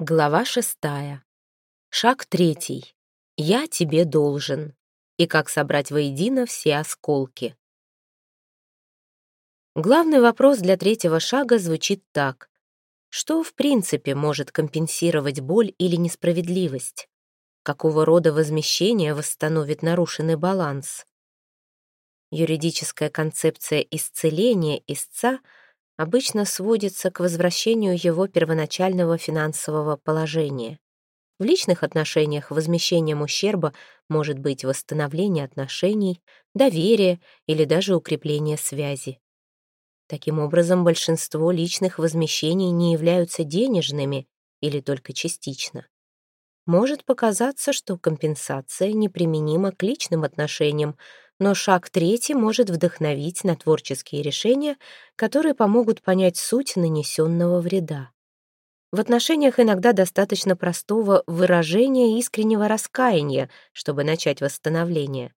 Глава шестая. Шаг третий. Я тебе должен. И как собрать воедино все осколки. Главный вопрос для третьего шага звучит так. Что, в принципе, может компенсировать боль или несправедливость? Какого рода возмещение восстановит нарушенный баланс? Юридическая концепция исцеления истца — обычно сводится к возвращению его первоначального финансового положения. В личных отношениях возмещением ущерба может быть восстановление отношений, доверие или даже укрепление связи. Таким образом, большинство личных возмещений не являются денежными или только частично. Может показаться, что компенсация неприменима к личным отношениям, но шаг третий может вдохновить на творческие решения, которые помогут понять суть нанесенного вреда. В отношениях иногда достаточно простого выражения искреннего раскаяния, чтобы начать восстановление.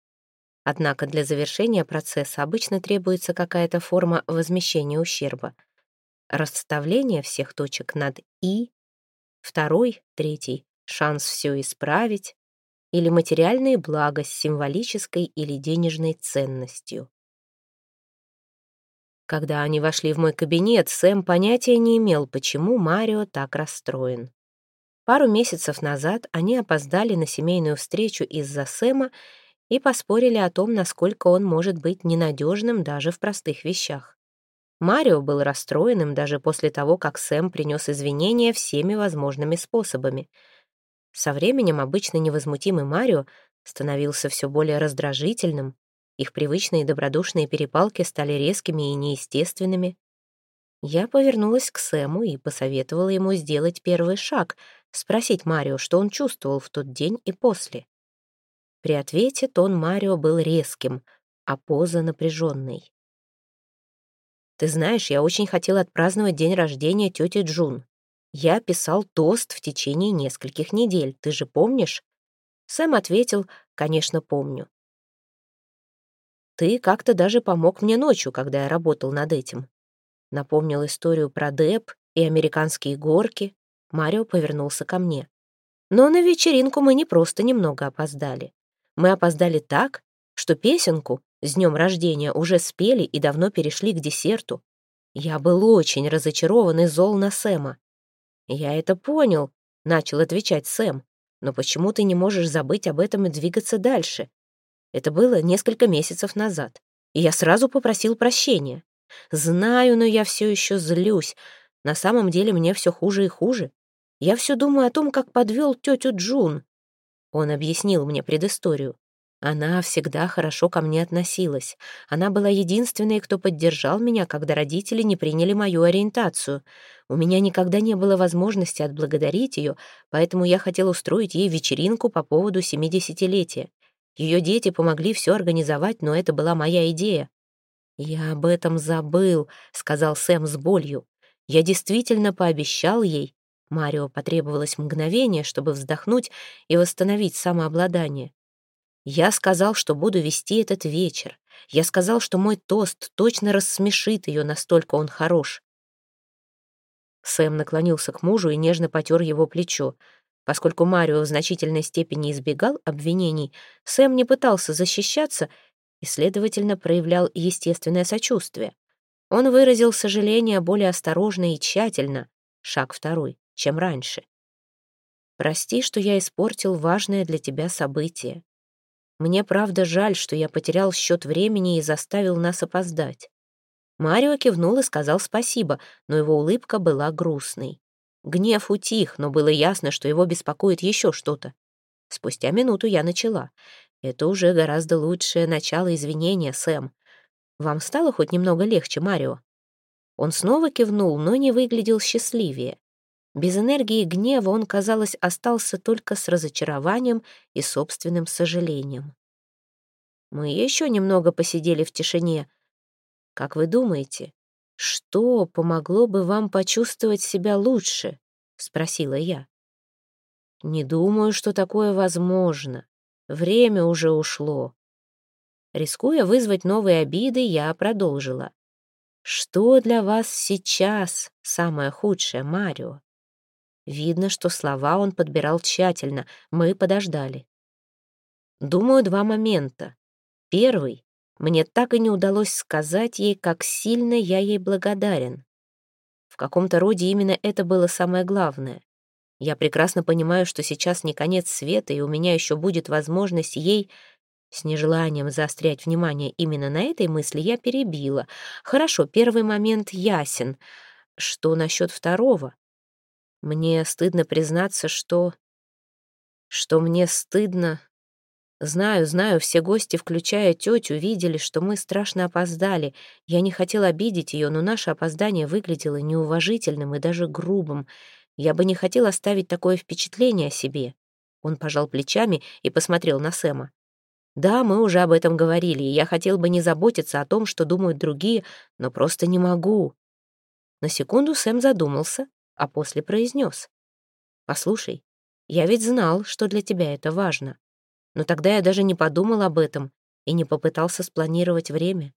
Однако для завершения процесса обычно требуется какая-то форма возмещения ущерба. Расставление всех точек над «и», второй, третий, шанс все исправить, или материальные блага с символической или денежной ценностью. Когда они вошли в мой кабинет, Сэм понятия не имел, почему Марио так расстроен. Пару месяцев назад они опоздали на семейную встречу из-за Сэма и поспорили о том, насколько он может быть ненадежным даже в простых вещах. Марио был расстроенным даже после того, как Сэм принес извинения всеми возможными способами — со временем обычно невозмутимый Марио становился все более раздражительным, их привычные добродушные перепалки стали резкими и неестественными. Я повернулась к Сэму и посоветовала ему сделать первый шаг, спросить Марио, что он чувствовал в тот день и после. При ответе тон Марио был резким, а поза напряженной. «Ты знаешь, я очень хотел отпраздновать день рождения тети Джун. Я писал тост в течение нескольких недель, ты же помнишь? Сэм ответил, конечно, помню. Ты как-то даже помог мне ночью, когда я работал над этим. Напомнил историю про Деп и американские горки. Марио повернулся ко мне. Но на вечеринку мы не просто немного опоздали. Мы опоздали так, что песенку с днем рождения уже спели и давно перешли к десерту. Я был очень разочарован и зол на Сэма. «Я это понял», — начал отвечать Сэм. «Но почему ты не можешь забыть об этом и двигаться дальше? Это было несколько месяцев назад, и я сразу попросил прощения. Знаю, но я все еще злюсь. На самом деле мне все хуже и хуже. Я все думаю о том, как подвел тетю Джун». Он объяснил мне предысторию. Она всегда хорошо ко мне относилась. Она была единственной, кто поддержал меня, когда родители не приняли мою ориентацию. У меня никогда не было возможности отблагодарить ее, поэтому я хотел устроить ей вечеринку по поводу семидесятилетия. Ее дети помогли все организовать, но это была моя идея. «Я об этом забыл», — сказал Сэм с болью. «Я действительно пообещал ей». Марио потребовалось мгновение, чтобы вздохнуть и восстановить самообладание. Я сказал, что буду вести этот вечер. Я сказал, что мой тост точно рассмешит ее, настолько он хорош. Сэм наклонился к мужу и нежно потер его плечо. Поскольку Марио в значительной степени избегал обвинений, Сэм не пытался защищаться и, следовательно, проявлял естественное сочувствие. Он выразил сожаление более осторожно и тщательно, шаг второй, чем раньше. «Прости, что я испортил важное для тебя событие. Мне правда жаль, что я потерял счет времени и заставил нас опоздать. Марио кивнул и сказал спасибо, но его улыбка была грустной. Гнев утих, но было ясно, что его беспокоит еще что-то. Спустя минуту я начала. Это уже гораздо лучшее начало извинения, Сэм. Вам стало хоть немного легче, Марио? Он снова кивнул, но не выглядел счастливее. Без энергии гнева он, казалось, остался только с разочарованием и собственным сожалением. Мы еще немного посидели в тишине. Как вы думаете, что помогло бы вам почувствовать себя лучше? Спросила я. Не думаю, что такое возможно. Время уже ушло. Рискуя вызвать новые обиды, я продолжила. Что для вас сейчас самое худшее, Марио? Видно, что слова он подбирал тщательно. Мы подождали. Думаю, два момента. Первый. Мне так и не удалось сказать ей, как сильно я ей благодарен. В каком-то роде именно это было самое главное. Я прекрасно понимаю, что сейчас не конец света, и у меня еще будет возможность ей... С нежеланием заострять внимание именно на этой мысли я перебила. Хорошо, первый момент ясен. Что насчет второго? Мне стыдно признаться, что... Что мне стыдно... Знаю, знаю, все гости, включая тетю, видели, что мы страшно опоздали. Я не хотела обидеть ее, но наше опоздание выглядело неуважительным и даже грубым. Я бы не хотел оставить такое впечатление о себе. Он пожал плечами и посмотрел на Сэма. Да, мы уже об этом говорили, и я хотел бы не заботиться о том, что думают другие, но просто не могу. На секунду Сэм задумался, а после произнес. «Послушай, я ведь знал, что для тебя это важно. Но тогда я даже не подумал об этом и не попытался спланировать время.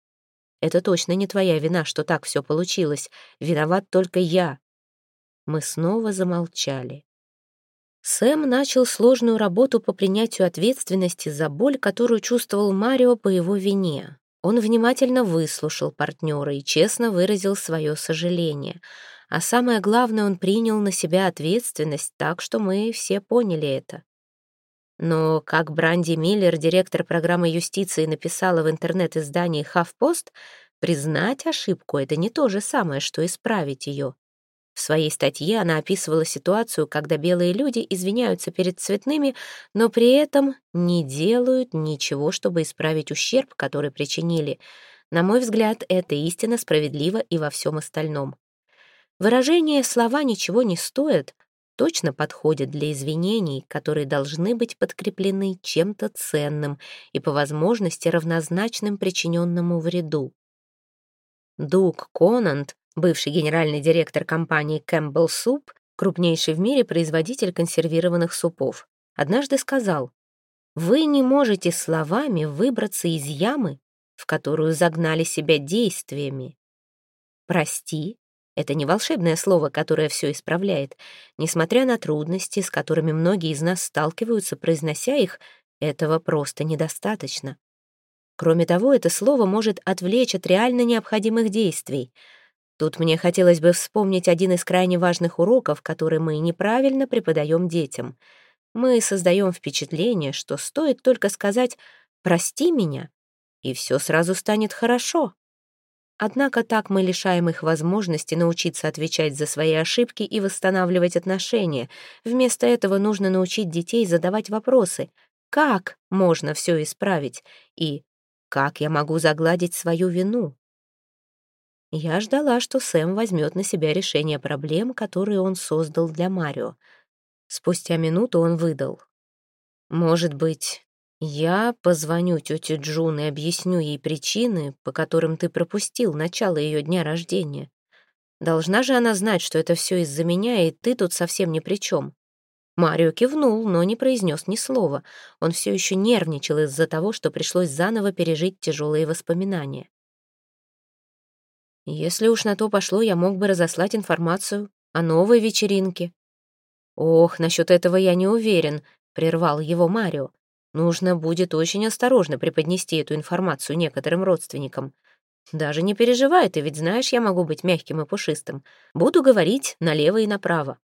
Это точно не твоя вина, что так все получилось. Виноват только я». Мы снова замолчали. Сэм начал сложную работу по принятию ответственности за боль, которую чувствовал Марио по его вине. Он внимательно выслушал партнера и честно выразил свое сожаление — а самое главное, он принял на себя ответственность так, что мы все поняли это. Но, как Бранди Миллер, директор программы юстиции, написала в интернет-издании «Хавпост», признать ошибку — это не то же самое, что исправить ее. В своей статье она описывала ситуацию, когда белые люди извиняются перед цветными, но при этом не делают ничего, чтобы исправить ущерб, который причинили. На мой взгляд, это истина справедлива и во всем остальном. Выражение «слова ничего не стоят» точно подходит для извинений, которые должны быть подкреплены чем-то ценным и по возможности равнозначным причиненному вреду. Дуг Конант, бывший генеральный директор компании Campbell Soup, крупнейший в мире производитель консервированных супов, однажды сказал, «Вы не можете словами выбраться из ямы, в которую загнали себя действиями. Прости это не волшебное слово, которое все исправляет. Несмотря на трудности, с которыми многие из нас сталкиваются, произнося их, этого просто недостаточно. Кроме того, это слово может отвлечь от реально необходимых действий. Тут мне хотелось бы вспомнить один из крайне важных уроков, который мы неправильно преподаем детям. Мы создаем впечатление, что стоит только сказать «прости меня», и все сразу станет хорошо. Однако так мы лишаем их возможности научиться отвечать за свои ошибки и восстанавливать отношения. Вместо этого нужно научить детей задавать вопросы. Как можно все исправить? И как я могу загладить свою вину? Я ждала, что Сэм возьмет на себя решение проблем, которые он создал для Марио. Спустя минуту он выдал. «Может быть, я позвоню тете Джун и объясню ей причины, по которым ты пропустил начало ее дня рождения. Должна же она знать, что это все из-за меня, и ты тут совсем ни при чем. Марио кивнул, но не произнес ни слова. Он все еще нервничал из-за того, что пришлось заново пережить тяжелые воспоминания. Если уж на то пошло, я мог бы разослать информацию о новой вечеринке. «Ох, насчет этого я не уверен», — прервал его Марио. Нужно будет очень осторожно преподнести эту информацию некоторым родственникам. Даже не переживай, ты ведь знаешь, я могу быть мягким и пушистым. Буду говорить налево и направо.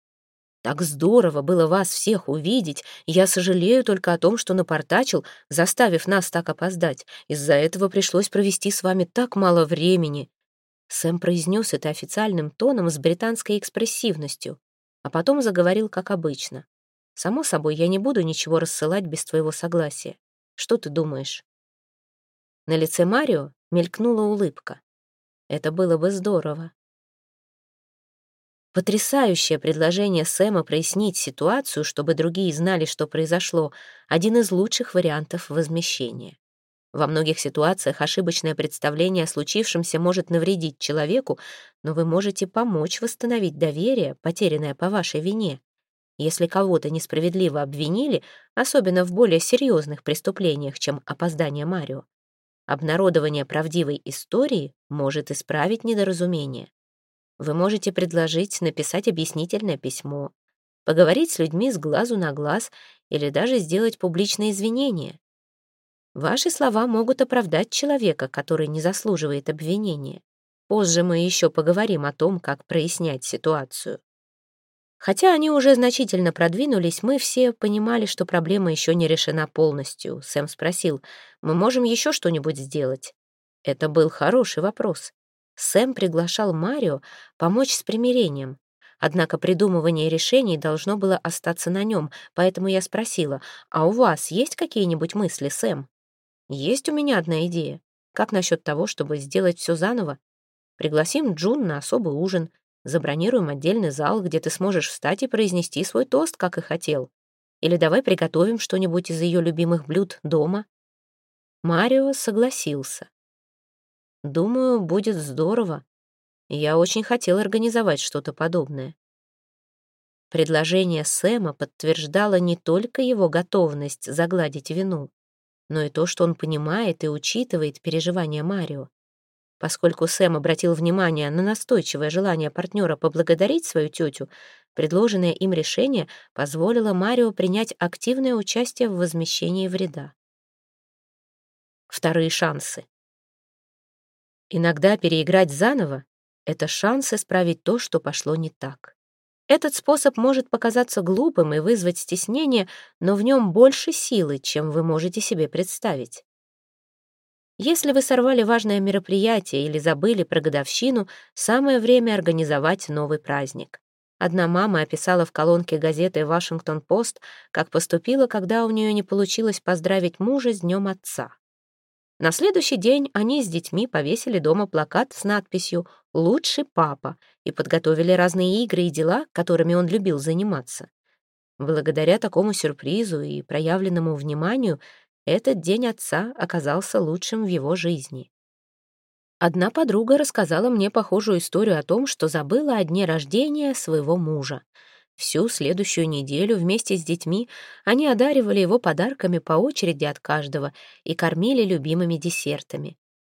Так здорово было вас всех увидеть. Я сожалею только о том, что напортачил, заставив нас так опоздать. Из-за этого пришлось провести с вами так мало времени. Сэм произнес это официальным тоном с британской экспрессивностью, а потом заговорил как обычно. Само собой, я не буду ничего рассылать без твоего согласия. Что ты думаешь?» На лице Марио мелькнула улыбка. Это было бы здорово. Потрясающее предложение Сэма прояснить ситуацию, чтобы другие знали, что произошло, один из лучших вариантов возмещения. Во многих ситуациях ошибочное представление о случившемся может навредить человеку, но вы можете помочь восстановить доверие, потерянное по вашей вине. Если кого-то несправедливо обвинили, особенно в более серьезных преступлениях, чем опоздание Марио, обнародование правдивой истории может исправить недоразумение. Вы можете предложить написать объяснительное письмо. поговорить с людьми с глазу на глаз или даже сделать публичные извинения. Ваши слова могут оправдать человека, который не заслуживает обвинения. Позже мы еще поговорим о том, как прояснять ситуацию. Хотя они уже значительно продвинулись, мы все понимали, что проблема еще не решена полностью. Сэм спросил, мы можем еще что-нибудь сделать? Это был хороший вопрос. Сэм приглашал Марио помочь с примирением. Однако придумывание решений должно было остаться на нем, поэтому я спросила, «А у вас есть какие-нибудь мысли, Сэм?» «Есть у меня одна идея. Как насчет того, чтобы сделать все заново? Пригласим Джун на особый ужин, забронируем отдельный зал, где ты сможешь встать и произнести свой тост, как и хотел. Или давай приготовим что-нибудь из ее любимых блюд дома». Марио согласился. «Думаю, будет здорово. Я очень хотел организовать что-то подобное. Предложение Сэма подтверждало не только его готовность загладить вину, но и то, что он понимает и учитывает переживания Марио. Поскольку Сэм обратил внимание на настойчивое желание партнера поблагодарить свою тетю, предложенное им решение позволило Марио принять активное участие в возмещении вреда. Вторые шансы. Иногда переиграть заново это шанс исправить то, что пошло не так. Этот способ может показаться глупым и вызвать стеснение, но в нем больше силы, чем вы можете себе представить. Если вы сорвали важное мероприятие или забыли про годовщину, самое время организовать новый праздник. Одна мама описала в колонке газеты «Вашингтон-Пост», как поступила, когда у нее не получилось поздравить мужа с Днем Отца. На следующий день они с детьми повесили дома плакат с надписью «Лучший папа» и подготовили разные игры и дела, которыми он любил заниматься. Благодаря такому сюрпризу и проявленному вниманию этот день отца оказался лучшим в его жизни. Одна подруга рассказала мне похожую историю о том, что забыла о дне рождения своего мужа. Всю следующую неделю вместе с детьми они одаривали его подарками по очереди от каждого и кормили любимыми десертами.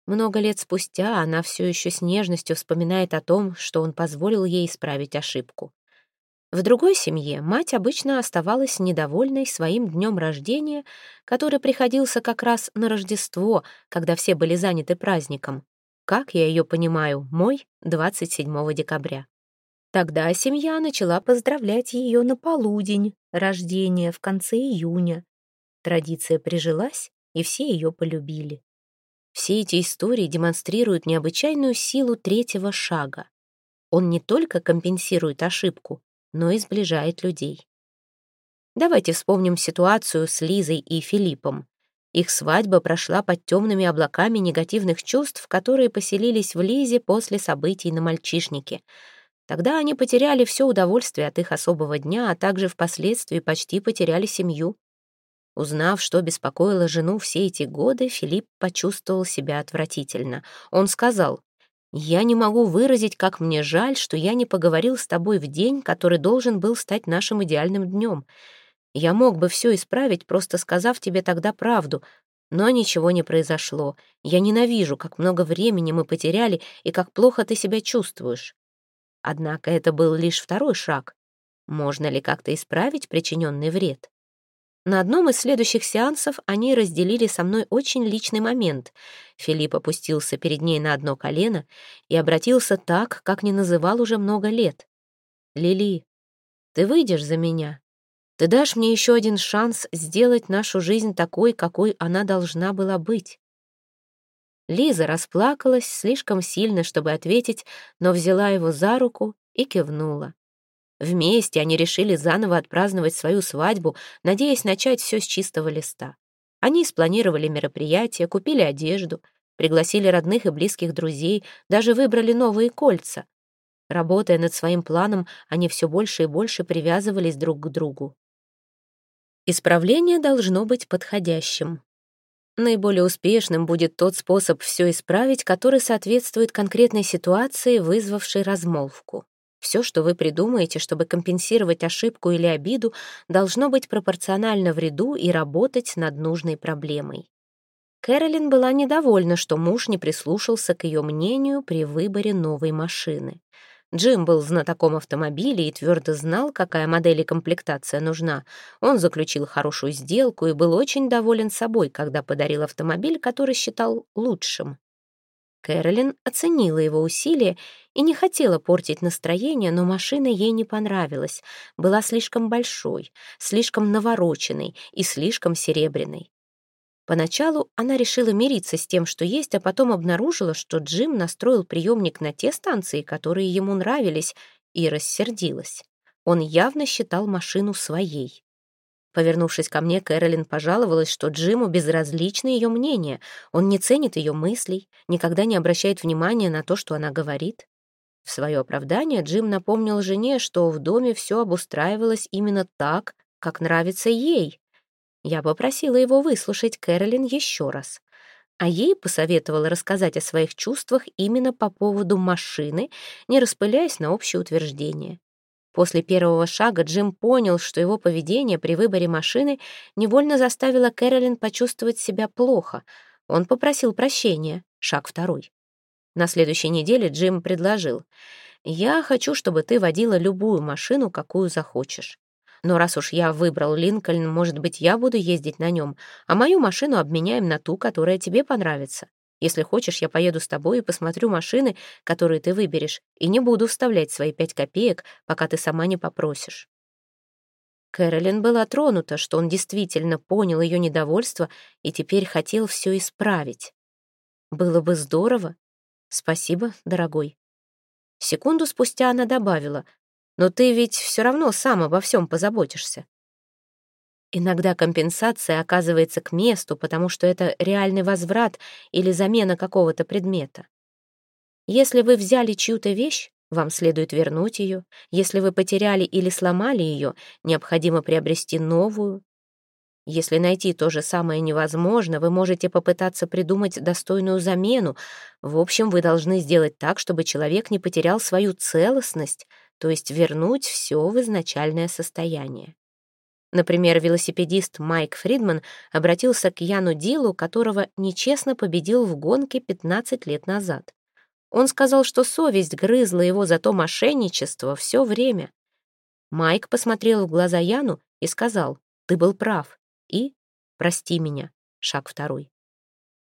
Много лет спустя она все еще с нежностью вспоминает о том, что он позволил ей исправить ошибку. В другой семье мать обычно оставалась недовольной своим днем рождения, который приходился как раз на Рождество, когда все были заняты праздником. Как я ее понимаю, мой — 27 декабря. Тогда семья начала поздравлять ее на полудень, рождения в конце июня. Традиция прижилась, и все ее полюбили. Все эти истории демонстрируют необычайную силу третьего шага. Он не только компенсирует ошибку, но и сближает людей. Давайте вспомним ситуацию с Лизой и Филиппом. Их свадьба прошла под темными облаками негативных чувств, которые поселились в Лизе после событий на мальчишнике — Тогда они потеряли все удовольствие от их особого дня, а также впоследствии почти потеряли семью. Узнав, что беспокоило жену все эти годы, Филипп почувствовал себя отвратительно. Он сказал, «Я не могу выразить, как мне жаль, что я не поговорил с тобой в день, который должен был стать нашим идеальным днем. Я мог бы все исправить, просто сказав тебе тогда правду, но ничего не произошло. Я ненавижу, как много времени мы потеряли и как плохо ты себя чувствуешь. Однако это был лишь второй шаг. Можно ли как-то исправить причиненный вред? На одном из следующих сеансов они разделили со мной очень личный момент. Филипп опустился перед ней на одно колено и обратился так, как не называл уже много лет. «Лили, ты выйдешь за меня? Ты дашь мне еще один шанс сделать нашу жизнь такой, какой она должна была быть?» Лиза расплакалась слишком сильно, чтобы ответить, но взяла его за руку и кивнула. Вместе они решили заново отпраздновать свою свадьбу, надеясь начать все с чистого листа. Они спланировали мероприятие, купили одежду, пригласили родных и близких друзей, даже выбрали новые кольца. Работая над своим планом, они все больше и больше привязывались друг к другу. Исправление должно быть подходящим. Наиболее успешным будет тот способ все исправить, который соответствует конкретной ситуации, вызвавшей размолвку. Все, что вы придумаете, чтобы компенсировать ошибку или обиду, должно быть пропорционально вреду и работать над нужной проблемой. Кэролин была недовольна, что муж не прислушался к ее мнению при выборе новой машины. Джим был знатоком автомобилей и твердо знал, какая модель и комплектация нужна. Он заключил хорошую сделку и был очень доволен собой, когда подарил автомобиль, который считал лучшим. Кэролин оценила его усилия и не хотела портить настроение, но машина ей не понравилась. Была слишком большой, слишком навороченной и слишком серебряной. Поначалу она решила мириться с тем, что есть, а потом обнаружила, что Джим настроил приемник на те станции, которые ему нравились, и рассердилась. Он явно считал машину своей. Повернувшись ко мне, Кэролин пожаловалась, что Джиму безразлично ее мнение. Он не ценит ее мыслей, никогда не обращает внимания на то, что она говорит. В свое оправдание Джим напомнил жене, что в доме все обустраивалось именно так, как нравится ей. Я попросила его выслушать Кэролин еще раз. А ей посоветовала рассказать о своих чувствах именно по поводу машины, не распыляясь на общее утверждение. После первого шага Джим понял, что его поведение при выборе машины невольно заставило Кэролин почувствовать себя плохо. Он попросил прощения. Шаг второй. На следующей неделе Джим предложил. «Я хочу, чтобы ты водила любую машину, какую захочешь. Но раз уж я выбрал Линкольн, может быть, я буду ездить на нем, а мою машину обменяем на ту, которая тебе понравится. Если хочешь, я поеду с тобой и посмотрю машины, которые ты выберешь, и не буду вставлять свои пять копеек, пока ты сама не попросишь». Кэролин была тронута, что он действительно понял ее недовольство и теперь хотел все исправить. «Было бы здорово. Спасибо, дорогой». Секунду спустя она добавила, но ты ведь все равно сам обо всем позаботишься. Иногда компенсация оказывается к месту, потому что это реальный возврат или замена какого-то предмета. Если вы взяли чью-то вещь, вам следует вернуть ее. Если вы потеряли или сломали ее, необходимо приобрести новую. Если найти то же самое невозможно, вы можете попытаться придумать достойную замену. В общем, вы должны сделать так, чтобы человек не потерял свою целостность, то есть вернуть все в изначальное состояние. Например, велосипедист Майк Фридман обратился к Яну Дилу, которого нечестно победил в гонке 15 лет назад. Он сказал, что совесть грызла его за то мошенничество все время. Майк посмотрел в глаза Яну и сказал, «Ты был прав, и прости меня». Шаг второй.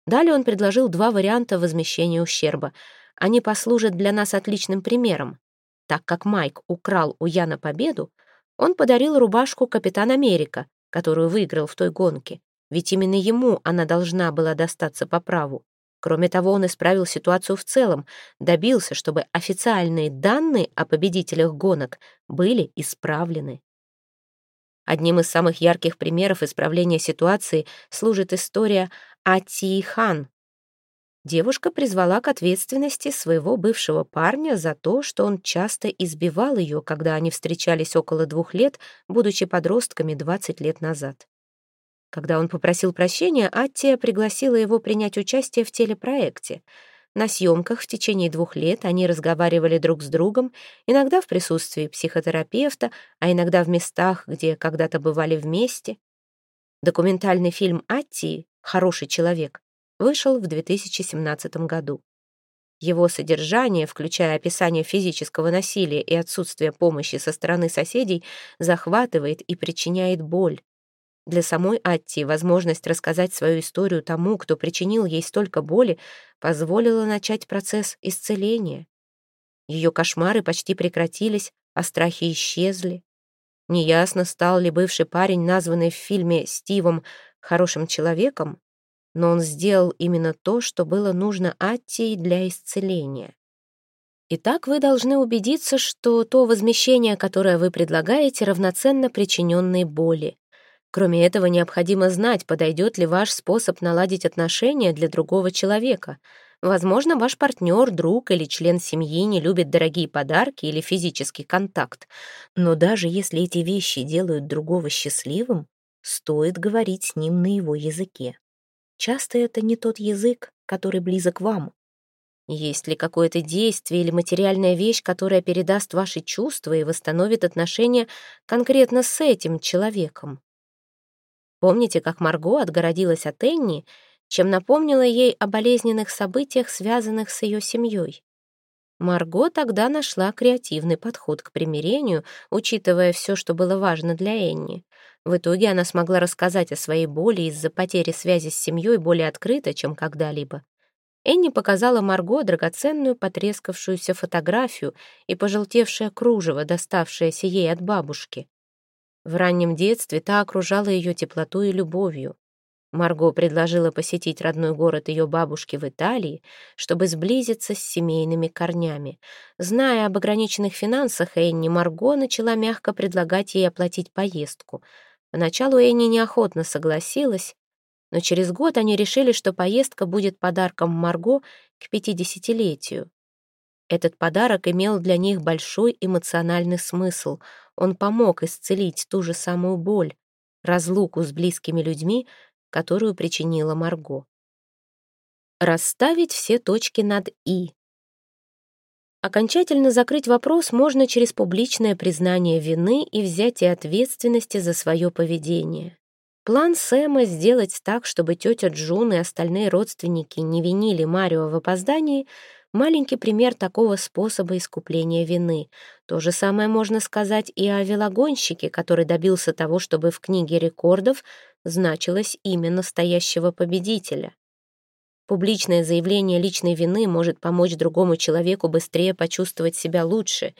Далее он предложил два варианта возмещения ущерба. Они послужат для нас отличным примером. Так как Майк украл у Яна победу, он подарил рубашку Капитан Америка, которую выиграл в той гонке, ведь именно ему она должна была достаться по праву. Кроме того, он исправил ситуацию в целом, добился, чтобы официальные данные о победителях гонок были исправлены. Одним из самых ярких примеров исправления ситуации служит история Атии Хан, девушка призвала к ответственности своего бывшего парня за то, что он часто избивал ее, когда они встречались около двух лет, будучи подростками 20 лет назад. Когда он попросил прощения, Аттия пригласила его принять участие в телепроекте. На съемках в течение двух лет они разговаривали друг с другом, иногда в присутствии психотерапевта, а иногда в местах, где когда-то бывали вместе. Документальный фильм Аттии «Хороший человек» вышел в 2017 году. Его содержание, включая описание физического насилия и отсутствие помощи со стороны соседей, захватывает и причиняет боль. Для самой Атти возможность рассказать свою историю тому, кто причинил ей столько боли, позволила начать процесс исцеления. Ее кошмары почти прекратились, а страхи исчезли. Неясно, стал ли бывший парень, названный в фильме Стивом, хорошим человеком, но он сделал именно то, что было нужно Аттии для исцеления. Итак, вы должны убедиться, что то возмещение, которое вы предлагаете, равноценно причиненной боли. Кроме этого, необходимо знать, подойдет ли ваш способ наладить отношения для другого человека. Возможно, ваш партнер, друг или член семьи не любит дорогие подарки или физический контакт. Но даже если эти вещи делают другого счастливым, стоит говорить с ним на его языке. Часто это не тот язык, который близок вам. Есть ли какое-то действие или материальная вещь, которая передаст ваши чувства и восстановит отношения конкретно с этим человеком? Помните, как Марго отгородилась от Энни, чем напомнила ей о болезненных событиях, связанных с ее семьей? Марго тогда нашла креативный подход к примирению, учитывая все, что было важно для Энни. В итоге она смогла рассказать о своей боли из-за потери связи с семьей более открыто, чем когда-либо. Энни показала Марго драгоценную потрескавшуюся фотографию и пожелтевшее кружево, доставшееся ей от бабушки. В раннем детстве та окружала ее теплотой и любовью. Марго предложила посетить родной город ее бабушки в Италии, чтобы сблизиться с семейными корнями. Зная об ограниченных финансах Энни, Марго начала мягко предлагать ей оплатить поездку. Поначалу Энни неохотно согласилась, но через год они решили, что поездка будет подарком Марго к пятидесятилетию. Этот подарок имел для них большой эмоциональный смысл. Он помог исцелить ту же самую боль, разлуку с близкими людьми, которую причинила Марго. Расставить все точки над «и». Окончательно закрыть вопрос можно через публичное признание вины и взятие ответственности за свое поведение. План Сэма сделать так, чтобы тетя Джун и остальные родственники не винили Марио в опоздании — маленький пример такого способа искупления вины. То же самое можно сказать и о велогонщике, который добился того, чтобы в книге рекордов значилось имя настоящего победителя. Публичное заявление личной вины может помочь другому человеку быстрее почувствовать себя лучше.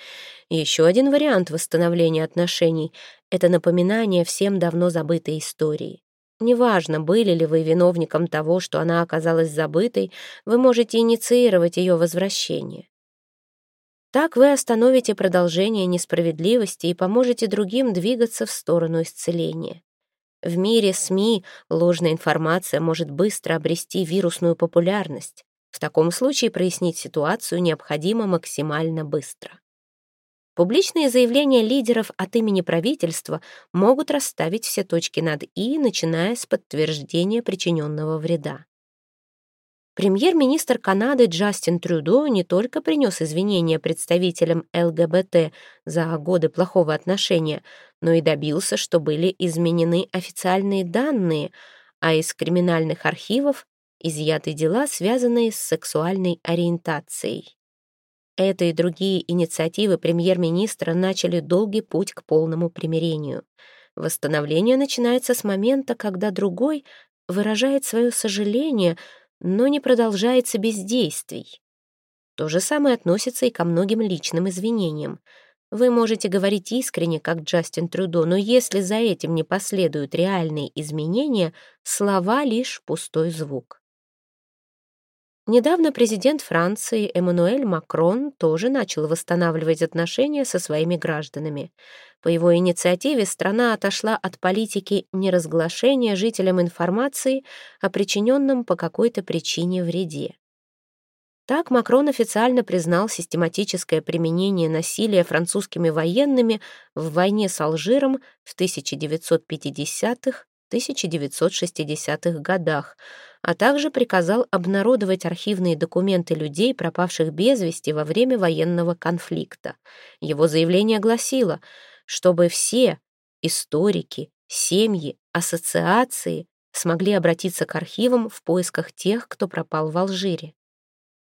Еще один вариант восстановления отношений — это напоминание всем давно забытой истории. Неважно, были ли вы виновником того, что она оказалась забытой, вы можете инициировать ее возвращение. Так вы остановите продолжение несправедливости и поможете другим двигаться в сторону исцеления. В мире СМИ ложная информация может быстро обрести вирусную популярность. В таком случае прояснить ситуацию необходимо максимально быстро. Публичные заявления лидеров от имени правительства могут расставить все точки над «и», начиная с подтверждения причиненного вреда. Премьер-министр Канады Джастин Трюдо не только принес извинения представителям ЛГБТ за годы плохого отношения, но и добился, что были изменены официальные данные, а из криминальных архивов изъяты дела, связанные с сексуальной ориентацией. Это и другие инициативы премьер-министра начали долгий путь к полному примирению. Восстановление начинается с момента, когда другой выражает свое сожаление – но не продолжается бездействий. То же самое относится и ко многим личным извинениям. Вы можете говорить искренне, как Джастин Трюдо, но если за этим не последуют реальные изменения, слова — лишь пустой звук. Недавно президент Франции Эммануэль Макрон тоже начал восстанавливать отношения со своими гражданами. По его инициативе страна отошла от политики неразглашения жителям информации о причиненном по какой-то причине вреде. Так Макрон официально признал систематическое применение насилия французскими военными в войне с Алжиром в 1950-1960-х годах, а также приказал обнародовать архивные документы людей, пропавших без вести во время военного конфликта. Его заявление гласило, чтобы все историки, семьи, ассоциации смогли обратиться к архивам в поисках тех, кто пропал в Алжире.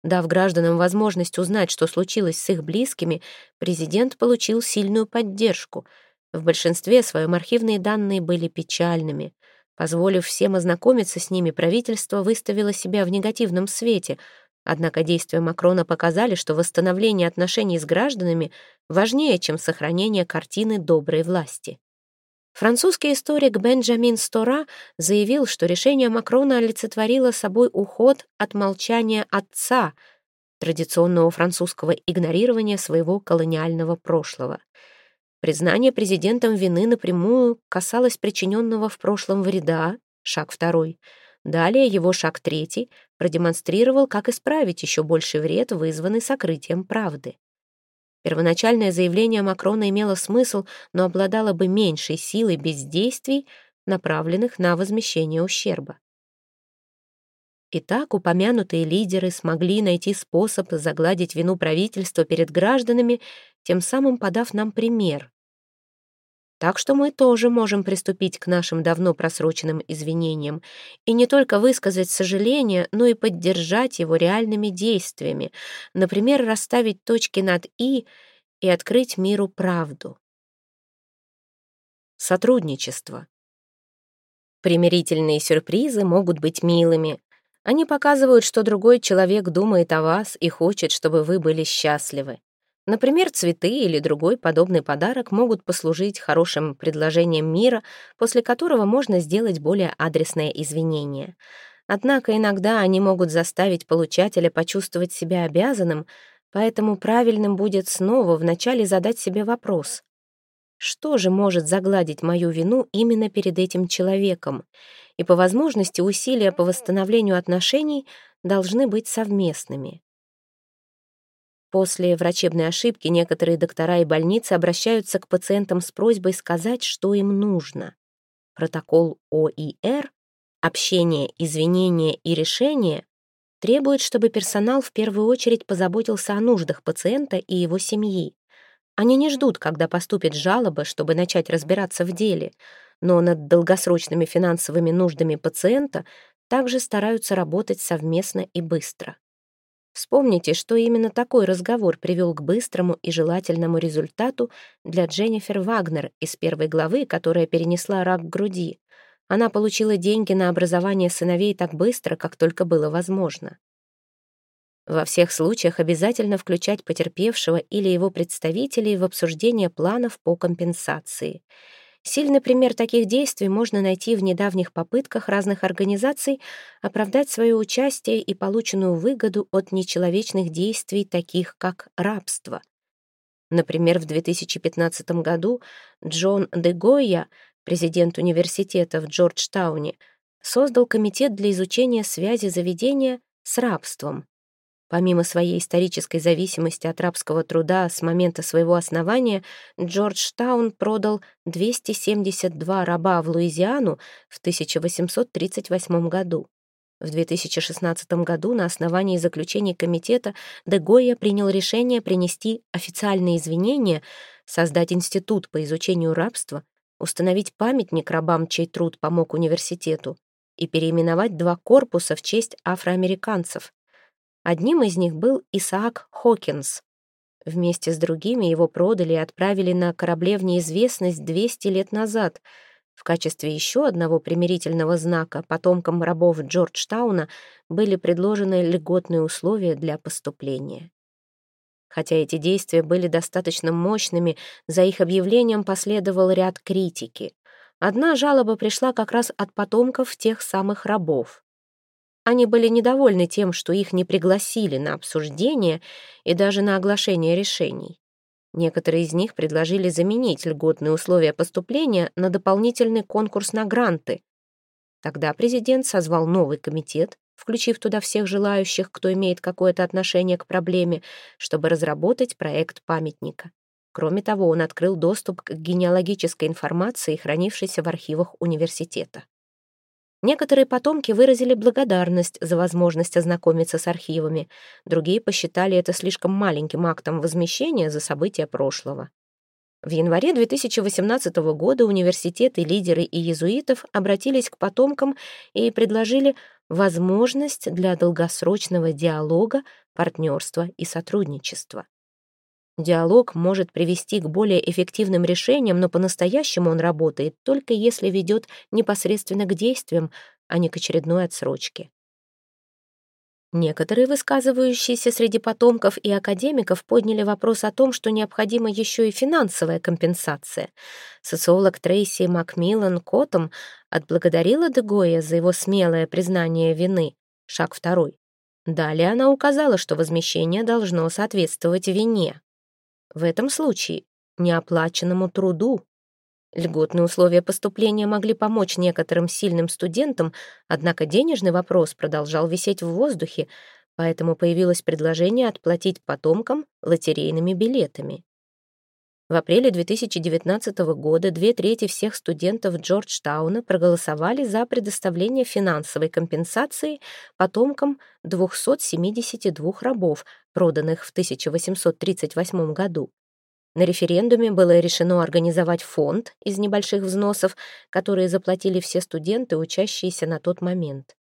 Дав гражданам возможность узнать, что случилось с их близкими, президент получил сильную поддержку. В большинстве своем архивные данные были печальными. Позволив всем ознакомиться с ними, правительство выставило себя в негативном свете, однако действия Макрона показали, что восстановление отношений с гражданами важнее, чем сохранение картины доброй власти. Французский историк Бенджамин Стора заявил, что решение Макрона олицетворило собой уход от молчания отца, традиционного французского игнорирования своего колониального прошлого. Признание президентом вины напрямую касалось причиненного в прошлом вреда, шаг второй. Далее его шаг третий продемонстрировал, как исправить еще больший вред, вызванный сокрытием правды. Первоначальное заявление Макрона имело смысл, но обладало бы меньшей силой бездействий, направленных на возмещение ущерба. Итак, упомянутые лидеры смогли найти способ загладить вину правительства перед гражданами, тем самым подав нам пример. Так что мы тоже можем приступить к нашим давно просроченным извинениям и не только высказать сожаление, но и поддержать его реальными действиями, например, расставить точки над «и» и открыть миру правду. Сотрудничество. Примирительные сюрпризы могут быть милыми. Они показывают, что другой человек думает о вас и хочет, чтобы вы были счастливы. Например, цветы или другой подобный подарок могут послужить хорошим предложением мира, после которого можно сделать более адресное извинение. Однако иногда они могут заставить получателя почувствовать себя обязанным, поэтому правильным будет снова вначале задать себе вопрос. Что же может загладить мою вину именно перед этим человеком? И по возможности усилия по восстановлению отношений должны быть совместными. После врачебной ошибки некоторые доктора и больницы обращаются к пациентам с просьбой сказать, что им нужно. Протокол ОИР «Общение, извинения и решения» требует, чтобы персонал в первую очередь позаботился о нуждах пациента и его семьи. Они не ждут, когда поступит жалоба, чтобы начать разбираться в деле, но над долгосрочными финансовыми нуждами пациента также стараются работать совместно и быстро. Вспомните, что именно такой разговор привел к быстрому и желательному результату для Дженнифер Вагнер из первой главы, которая перенесла рак груди. Она получила деньги на образование сыновей так быстро, как только было возможно. Во всех случаях обязательно включать потерпевшего или его представителей в обсуждение планов по компенсации — Сильный пример таких действий можно найти в недавних попытках разных организаций оправдать свое участие и полученную выгоду от нечеловечных действий, таких как рабство. Например, в 2015 году Джон Дегойя, президент университета в Джорджтауне, создал комитет для изучения связи заведения с рабством, Помимо своей исторической зависимости от рабского труда с момента своего основания, Джорджтаун продал 272 раба в Луизиану в 1838 году. В 2016 году на основании заключений комитета Дегоя принял решение принести официальные извинения, создать институт по изучению рабства, установить памятник рабам, чей труд помог университету, и переименовать два корпуса в честь афроамериканцев. Одним из них был Исаак Хокинс. Вместе с другими его продали и отправили на корабле в неизвестность 200 лет назад. В качестве еще одного примирительного знака потомкам рабов Джорджтауна были предложены льготные условия для поступления. Хотя эти действия были достаточно мощными, за их объявлением последовал ряд критики. Одна жалоба пришла как раз от потомков тех самых рабов. Они были недовольны тем, что их не пригласили на обсуждение и даже на оглашение решений. Некоторые из них предложили заменить льготные условия поступления на дополнительный конкурс на гранты. Тогда президент созвал новый комитет, включив туда всех желающих, кто имеет какое-то отношение к проблеме, чтобы разработать проект памятника. Кроме того, он открыл доступ к генеалогической информации, хранившейся в архивах университета. Некоторые потомки выразили благодарность за возможность ознакомиться с архивами, другие посчитали это слишком маленьким актом возмещения за события прошлого. В январе 2018 года университеты, лидеры и иезуитов обратились к потомкам и предложили возможность для долгосрочного диалога, партнерства и сотрудничества. Диалог может привести к более эффективным решениям, но по-настоящему он работает только если ведет непосредственно к действиям, а не к очередной отсрочке. Некоторые высказывающиеся среди потомков и академиков подняли вопрос о том, что необходима еще и финансовая компенсация. Социолог Трейси Макмиллан Коттом отблагодарила Дегоя за его смелое признание вины. Шаг второй. Далее она указала, что возмещение должно соответствовать вине. В этом случае неоплаченному труду. Льготные условия поступления могли помочь некоторым сильным студентам, однако денежный вопрос продолжал висеть в воздухе, поэтому появилось предложение отплатить потомкам лотерейными билетами. В апреле 2019 года две трети всех студентов Джорджтауна проголосовали за предоставление финансовой компенсации потомкам 272 рабов, проданных в 1838 году. На референдуме было решено организовать фонд из небольших взносов, которые заплатили все студенты, учащиеся на тот момент.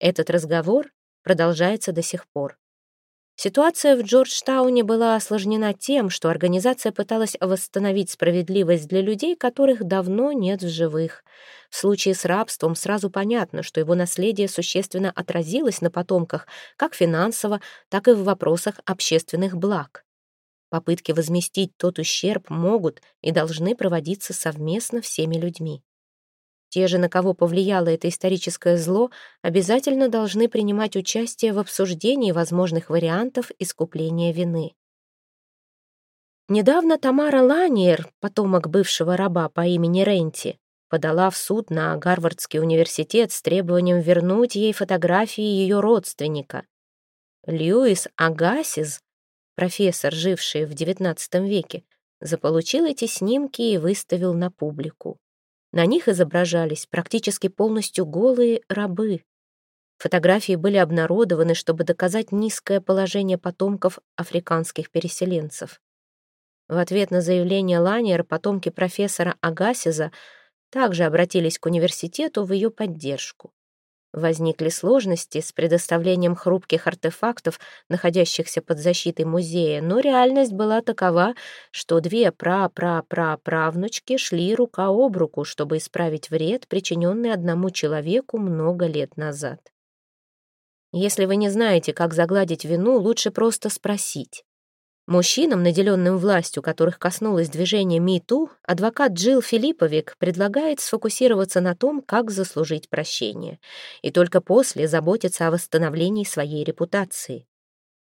Этот разговор продолжается до сих пор. Ситуация в Джорджтауне была осложнена тем, что организация пыталась восстановить справедливость для людей, которых давно нет в живых. В случае с рабством сразу понятно, что его наследие существенно отразилось на потомках как финансово, так и в вопросах общественных благ. Попытки возместить тот ущерб могут и должны проводиться совместно всеми людьми. Те же, на кого повлияло это историческое зло, обязательно должны принимать участие в обсуждении возможных вариантов искупления вины. Недавно Тамара Ланиер, потомок бывшего раба по имени Ренти, подала в суд на Гарвардский университет с требованием вернуть ей фотографии ее родственника. Льюис Агасис, профессор, живший в XIX веке, заполучил эти снимки и выставил на публику. На них изображались практически полностью голые рабы. Фотографии были обнародованы, чтобы доказать низкое положение потомков африканских переселенцев. В ответ на заявление Ланиер потомки профессора Агасиза также обратились к университету в ее поддержку. Возникли сложности с предоставлением хрупких артефактов, находящихся под защитой музея, но реальность была такова, что две пра-пра-пра-правнучки шли рука об руку, чтобы исправить вред, причиненный одному человеку много лет назад. Если вы не знаете, как загладить вину, лучше просто спросить. Мужчинам, наделенным властью, которых коснулось движение МИТУ, адвокат Джилл Филипповик предлагает сфокусироваться на том, как заслужить прощение, и только после заботиться о восстановлении своей репутации.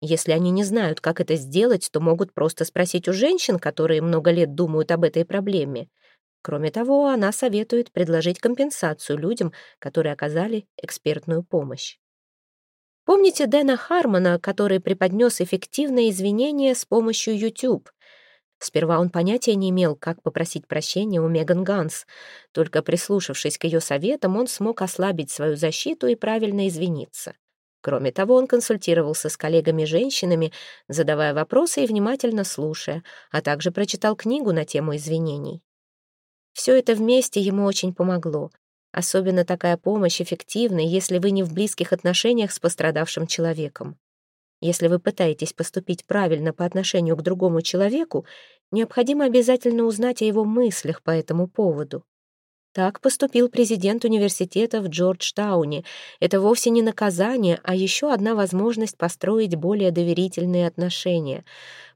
Если они не знают, как это сделать, то могут просто спросить у женщин, которые много лет думают об этой проблеме. Кроме того, она советует предложить компенсацию людям, которые оказали экспертную помощь. Помните Дэна Хармона, который преподнес эффективное извинение с помощью YouTube? Сперва он понятия не имел, как попросить прощения у Меган Ганс. Только прислушавшись к ее советам, он смог ослабить свою защиту и правильно извиниться. Кроме того, он консультировался с коллегами-женщинами, задавая вопросы и внимательно слушая, а также прочитал книгу на тему извинений. Все это вместе ему очень помогло. Особенно такая помощь эффективна, если вы не в близких отношениях с пострадавшим человеком. Если вы пытаетесь поступить правильно по отношению к другому человеку, необходимо обязательно узнать о его мыслях по этому поводу. Так поступил президент университета в Джорджтауне. Это вовсе не наказание, а еще одна возможность построить более доверительные отношения.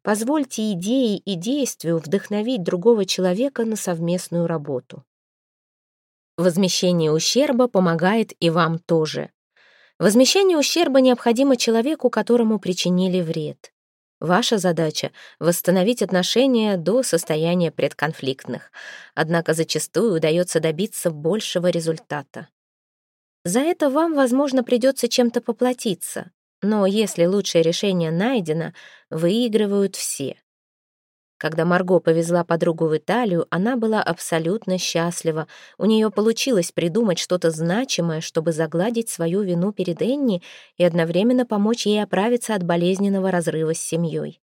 Позвольте идее и действию вдохновить другого человека на совместную работу. Возмещение ущерба помогает и вам тоже. Возмещение ущерба необходимо человеку, которому причинили вред. Ваша задача — восстановить отношения до состояния предконфликтных, однако зачастую удается добиться большего результата. За это вам, возможно, придется чем-то поплатиться, но если лучшее решение найдено, выигрывают все. Когда Марго повезла подругу в Италию, она была абсолютно счастлива. У нее получилось придумать что-то значимое, чтобы загладить свою вину перед Энни и одновременно помочь ей оправиться от болезненного разрыва с семьей.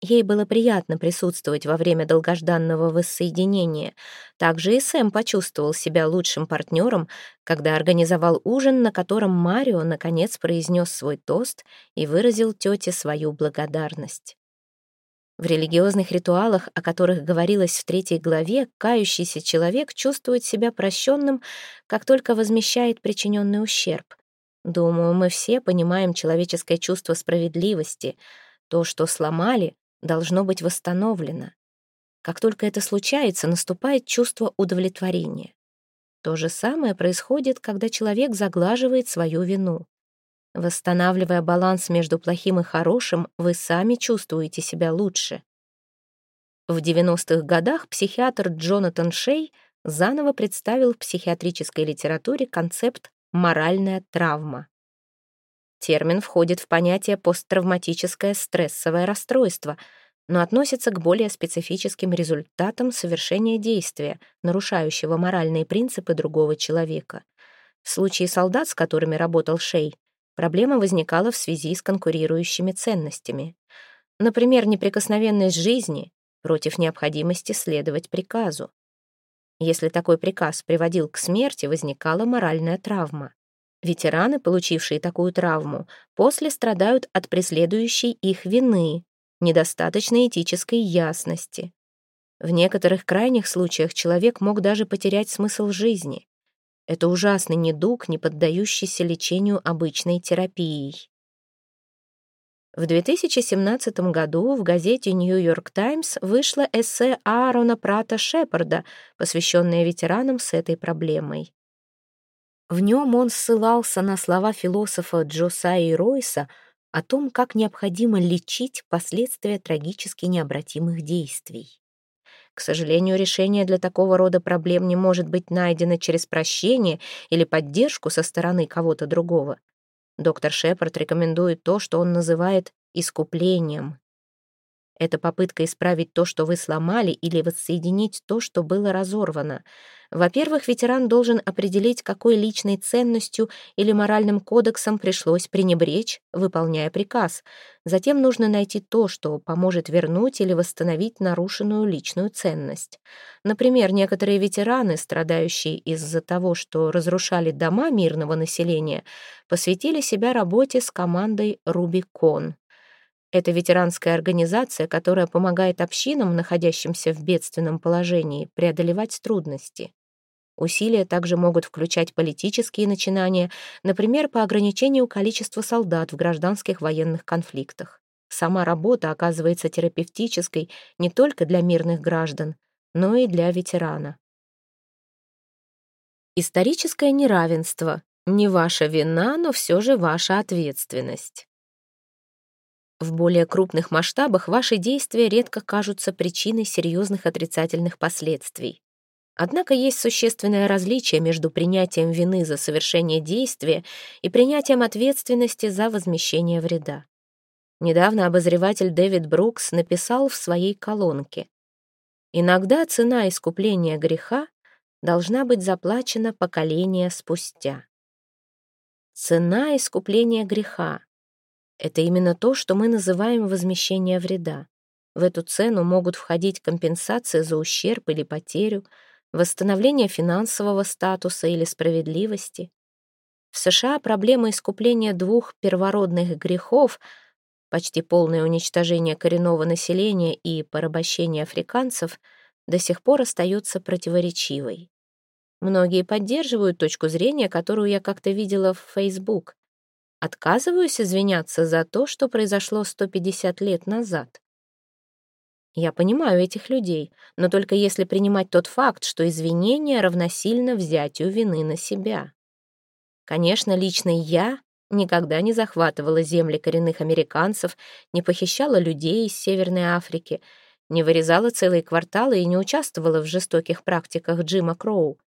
Ей было приятно присутствовать во время долгожданного воссоединения. Также и Сэм почувствовал себя лучшим партнером, когда организовал ужин, на котором Марио наконец произнес свой тост и выразил тете свою благодарность. В религиозных ритуалах, о которых говорилось в третьей главе, кающийся человек чувствует себя прощенным, как только возмещает причиненный ущерб. Думаю, мы все понимаем человеческое чувство справедливости. То, что сломали, должно быть восстановлено. Как только это случается, наступает чувство удовлетворения. То же самое происходит, когда человек заглаживает свою вину. Восстанавливая баланс между плохим и хорошим, вы сами чувствуете себя лучше. В 90-х годах психиатр Джонатан Шей заново представил в психиатрической литературе концепт «моральная травма». Термин входит в понятие посттравматическое стрессовое расстройство, но относится к более специфическим результатам совершения действия, нарушающего моральные принципы другого человека. В случае солдат, с которыми работал Шей, Проблема возникала в связи с конкурирующими ценностями. Например, неприкосновенность жизни против необходимости следовать приказу. Если такой приказ приводил к смерти, возникала моральная травма. Ветераны, получившие такую травму, после страдают от преследующей их вины, недостаточной этической ясности. В некоторых крайних случаях человек мог даже потерять смысл жизни. Это ужасный недуг, не поддающийся лечению обычной терапией. В 2017 году в газете «Нью-Йорк Таймс» вышло эссе Аарона Прата Шепарда, посвященное ветеранам с этой проблемой. В нем он ссылался на слова философа Джосаи Ройса о том, как необходимо лечить последствия трагически необратимых действий. К сожалению, решение для такого рода проблем не может быть найдено через прощение или поддержку со стороны кого-то другого. Доктор Шепард рекомендует то, что он называет искуплением. Это попытка исправить то, что вы сломали, или воссоединить то, что было разорвано. Во-первых, ветеран должен определить, какой личной ценностью или моральным кодексом пришлось пренебречь, выполняя приказ. Затем нужно найти то, что поможет вернуть или восстановить нарушенную личную ценность. Например, некоторые ветераны, страдающие из-за того, что разрушали дома мирного населения, посвятили себя работе с командой «Рубикон». Это ветеранская организация, которая помогает общинам, находящимся в бедственном положении, преодолевать трудности. Усилия также могут включать политические начинания, например, по ограничению количества солдат в гражданских военных конфликтах. Сама работа оказывается терапевтической не только для мирных граждан, но и для ветерана. Историческое неравенство. Не ваша вина, но все же ваша ответственность. В более крупных масштабах ваши действия редко кажутся причиной серьезных отрицательных последствий. Однако есть существенное различие между принятием вины за совершение действия и принятием ответственности за возмещение вреда. Недавно обозреватель Дэвид Брукс написал в своей колонке «Иногда цена искупления греха должна быть заплачена поколения спустя». Цена искупления греха это именно то, что мы называем возмещение вреда. В эту цену могут входить компенсация за ущерб или потерю, восстановление финансового статуса или справедливости. В США проблема искупления двух первородных грехов, почти полное уничтожение коренного населения и порабощение африканцев, до сих пор остается противоречивой. Многие поддерживают точку зрения, которую я как-то видела в Facebook. Отказываюсь извиняться за то, что произошло 150 лет назад. Я понимаю этих людей, но только если принимать тот факт, что извинения равносильно взятию вины на себя. Конечно, лично я никогда не захватывала земли коренных американцев, не похищала людей из Северной Африки, не вырезала целые кварталы и не участвовала в жестоких практиках Джима Кроу.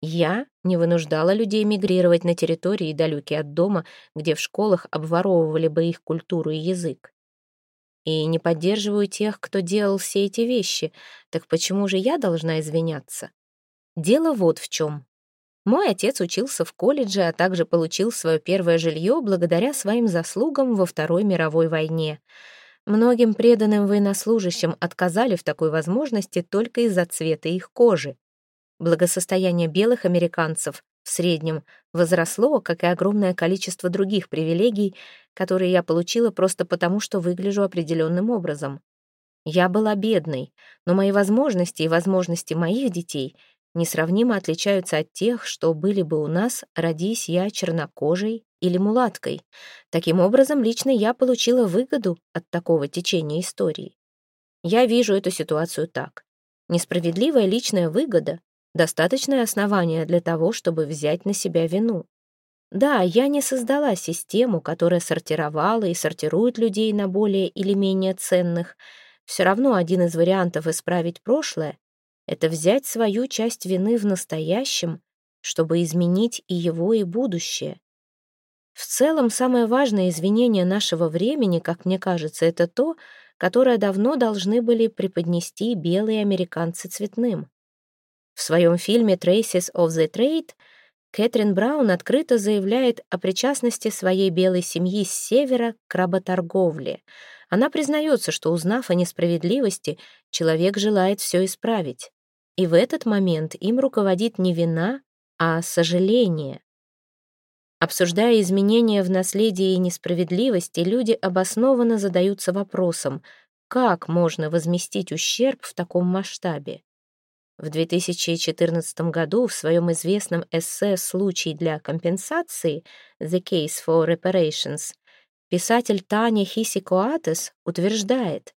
Я не вынуждала людей мигрировать на территории, далекие от дома, где в школах обворовывали бы их культуру и язык. И не поддерживаю тех, кто делал все эти вещи, так почему же я должна извиняться? Дело вот в чем. Мой отец учился в колледже, а также получил свое первое жилье благодаря своим заслугам во Второй мировой войне. Многим преданным военнослужащим отказали в такой возможности только из-за цвета их кожи. Благосостояние белых американцев в среднем возросло, как и огромное количество других привилегий, которые я получила просто потому, что выгляжу определенным образом. Я была бедной, но мои возможности и возможности моих детей несравнимо отличаются от тех, что были бы у нас, родись я чернокожей или мулаткой. Таким образом, лично я получила выгоду от такого течения истории. Я вижу эту ситуацию так. Несправедливая личная выгода достаточное основание для того, чтобы взять на себя вину. Да, я не создала систему, которая сортировала и сортирует людей на более или менее ценных. Все равно один из вариантов исправить прошлое — это взять свою часть вины в настоящем, чтобы изменить и его, и будущее. В целом, самое важное извинение нашего времени, как мне кажется, это то, которое давно должны были преподнести белые американцы цветным. В своем фильме «Traces of the Trade» Кэтрин Браун открыто заявляет о причастности своей белой семьи с севера к работорговле. Она признается, что, узнав о несправедливости, человек желает все исправить. И в этот момент им руководит не вина, а сожаление. Обсуждая изменения в наследии и несправедливости, люди обоснованно задаются вопросом, как можно возместить ущерб в таком масштабе. В 2014 году в своем известном эссе «Случай для компенсации» «The Case for Reparations» писатель Таня Хисикоатес утверждает,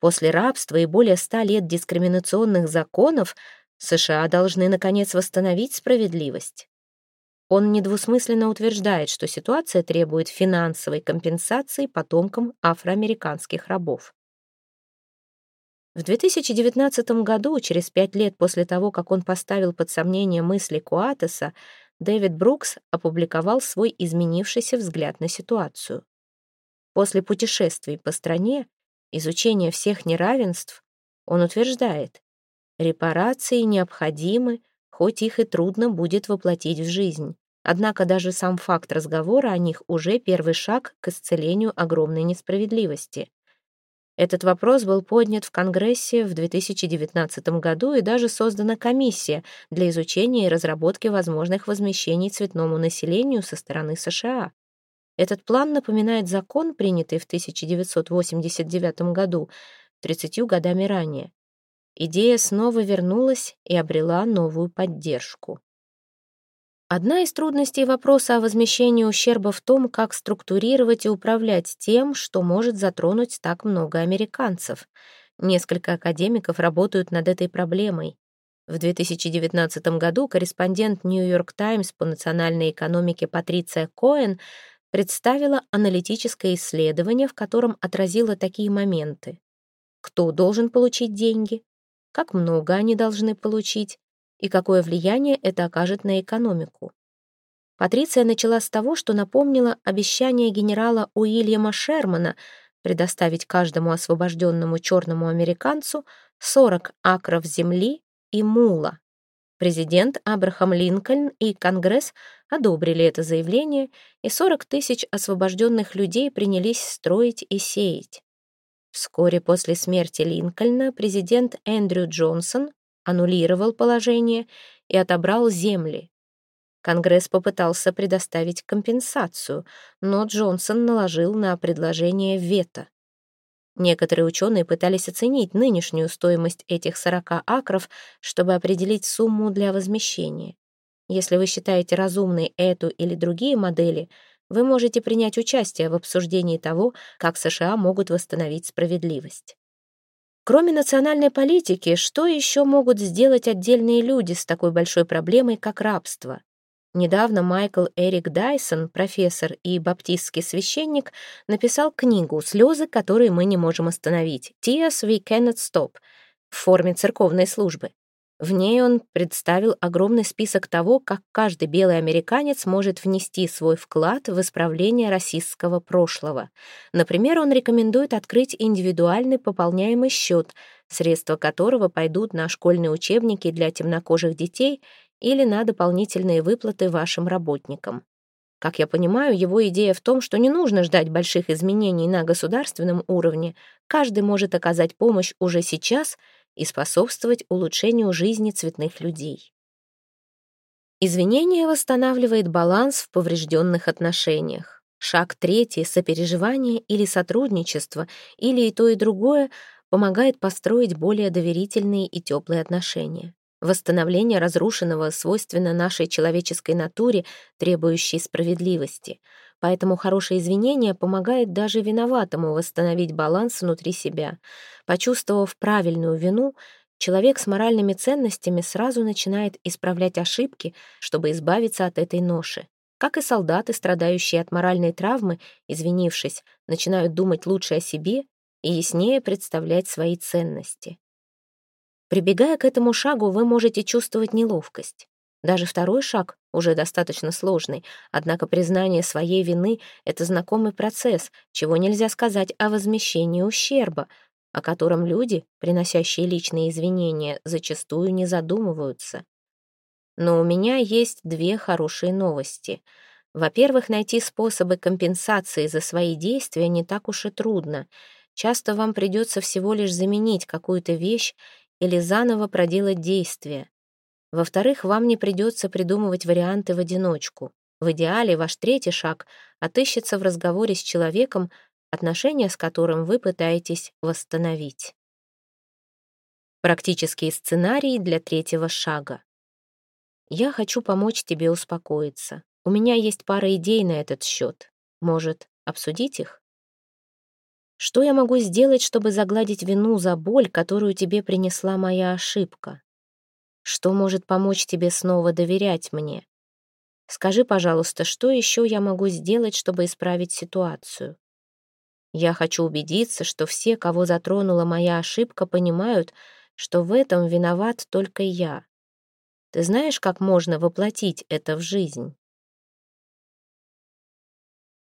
после рабства и более ста лет дискриминационных законов США должны, наконец, восстановить справедливость. Он недвусмысленно утверждает, что ситуация требует финансовой компенсации потомкам афроамериканских рабов. В 2019 году, через пять лет после того, как он поставил под сомнение мысли Куатеса, Дэвид Брукс опубликовал свой изменившийся взгляд на ситуацию. После путешествий по стране, изучения всех неравенств, он утверждает, репарации необходимы, хоть их и трудно будет воплотить в жизнь. Однако даже сам факт разговора о них уже первый шаг к исцелению огромной несправедливости. Этот вопрос был поднят в Конгрессе в 2019 году и даже создана комиссия для изучения и разработки возможных возмещений цветному населению со стороны США. Этот план напоминает закон, принятый в 1989 году, 30 годами ранее. Идея снова вернулась и обрела новую поддержку. Одна из трудностей вопроса о возмещении ущерба в том, как структурировать и управлять тем, что может затронуть так много американцев. Несколько академиков работают над этой проблемой. В 2019 году корреспондент «Нью-Йорк Таймс» по национальной экономике Патриция Коэн представила аналитическое исследование, в котором отразила такие моменты. Кто должен получить деньги? Как много они должны получить? И какое влияние это окажет на экономику. Патриция начала с того, что напомнила обещание генерала Уильяма Шермана предоставить каждому освобожденному черному американцу 40 акров земли и мула. Президент Абрахам Линкольн и Конгресс одобрили это заявление, и 40 тысяч освобожденных людей принялись строить и сеять. Вскоре после смерти Линкольна президент Эндрю Джонсон аннулировал положение и отобрал земли. Конгресс попытался предоставить компенсацию, но Джонсон наложил на предложение вето. Некоторые ученые пытались оценить нынешнюю стоимость этих 40 акров, чтобы определить сумму для возмещения. Если вы считаете разумной эту или другие модели, вы можете принять участие в обсуждении того, как США могут восстановить справедливость. Кроме национальной политики, что еще могут сделать отдельные люди с такой большой проблемой, как рабство? Недавно Майкл Эрик Дайсон, профессор и баптистский священник, написал книгу «Слезы, которые мы не можем остановить» «Tears we cannot stop» в форме церковной службы. В ней он представил огромный список того, как каждый белый американец может внести свой вклад в исправление расистского прошлого. Например, он рекомендует открыть индивидуальный пополняемый счет, средства которого пойдут на школьные учебники для темнокожих детей или на дополнительные выплаты вашим работникам. Как я понимаю, его идея в том, что не нужно ждать больших изменений на государственном уровне, каждый может оказать помощь уже сейчас — и способствовать улучшению жизни цветных людей. Извинение восстанавливает баланс в поврежденных отношениях. Шаг третий — сопереживание или сотрудничество, или и то, и другое помогает построить более доверительные и теплые отношения. Восстановление разрушенного свойственно нашей человеческой натуре, требующей справедливости. Поэтому хорошее извинение помогает даже виноватому восстановить баланс внутри себя. Почувствовав правильную вину, человек с моральными ценностями сразу начинает исправлять ошибки, чтобы избавиться от этой ноши. Как и солдаты, страдающие от моральной травмы, извинившись, начинают думать лучше о себе и яснее представлять свои ценности. Прибегая к этому шагу, вы можете чувствовать неловкость. Даже второй шаг уже достаточно сложный, однако признание своей вины — это знакомый процесс, чего нельзя сказать о возмещении ущерба, о котором люди, приносящие личные извинения, зачастую не задумываются. Но у меня есть две хорошие новости. Во-первых, найти способы компенсации за свои действия не так уж и трудно. Часто вам придется всего лишь заменить какую-то вещь или заново проделать действие. Во-вторых, вам не придется придумывать варианты в одиночку. В идеале ваш третий шаг отыщется в разговоре с человеком, отношения с которым вы пытаетесь восстановить. Практические сценарии для третьего шага. Я хочу помочь тебе успокоиться. У меня есть пара идей на этот счет. Может, обсудить их? Что я могу сделать, чтобы загладить вину за боль, которую тебе принесла моя ошибка? Что может помочь тебе снова доверять мне? Скажи, пожалуйста, что еще я могу сделать, чтобы исправить ситуацию? Я хочу убедиться, что все, кого затронула моя ошибка, понимают, что в этом виноват только я. Ты знаешь, как можно воплотить это в жизнь?